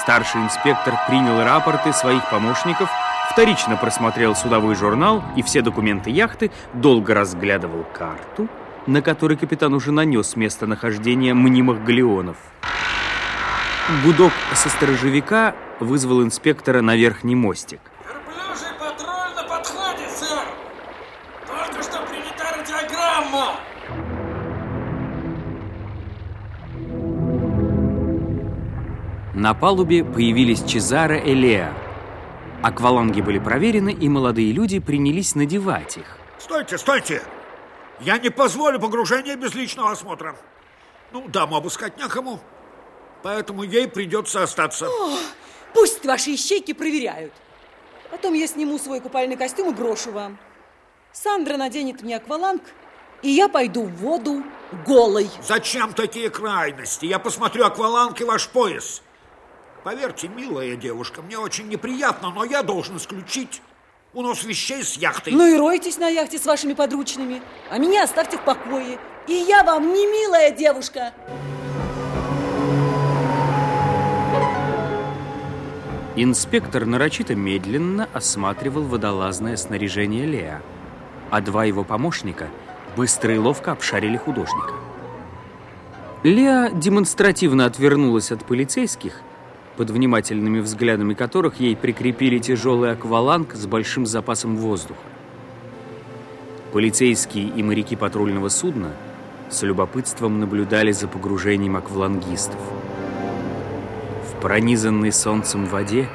Старший инспектор принял рапорты своих помощников, вторично просмотрел судовой журнал и все документы яхты, долго разглядывал карту, на которой капитан уже нанес местонахождение мнимых галеонов. Гудок со сторожевика вызвал инспектора на верхний мостик. Верблюжий патруль на подходе, сэр! Только что принята радиограмма! На палубе появились Чезаро и Леа. Акваланги были проверены, и молодые люди принялись надевать их. Стойте, стойте! Я не позволю погружения без личного осмотра. Ну, даму обыскать некому, поэтому ей придется остаться. О, пусть ваши ищейки проверяют. Потом я сниму свой купальный костюм и брошу вам. Сандра наденет мне акваланг, и я пойду в воду голой. Зачем такие крайности? Я посмотрю акваланг и ваш пояс. Поверьте, милая девушка, мне очень неприятно, но я должен исключить унос вещей с яхты. Ну и ройтесь на яхте с вашими подручными, а меня оставьте в покое. И я вам не милая девушка. Инспектор нарочито медленно осматривал водолазное снаряжение Леа, а два его помощника быстро и ловко обшарили художника. Леа демонстративно отвернулась от полицейских, под внимательными взглядами которых ей прикрепили тяжелый акваланг с большим запасом воздуха. Полицейские и моряки патрульного судна с любопытством наблюдали за погружением аквалангистов. В пронизанной солнцем воде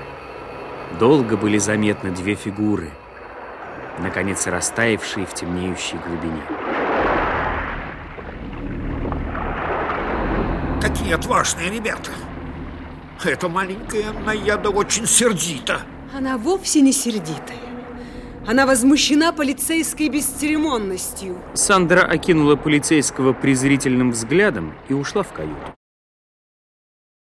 долго были заметны две фигуры, наконец растаявшие в темнеющей глубине. Какие отважные ребята! Эта маленькая Наяда очень сердита. Она вовсе не сердитая. Она возмущена полицейской бесцеремонностью. Сандра окинула полицейского презрительным взглядом и ушла в каюту.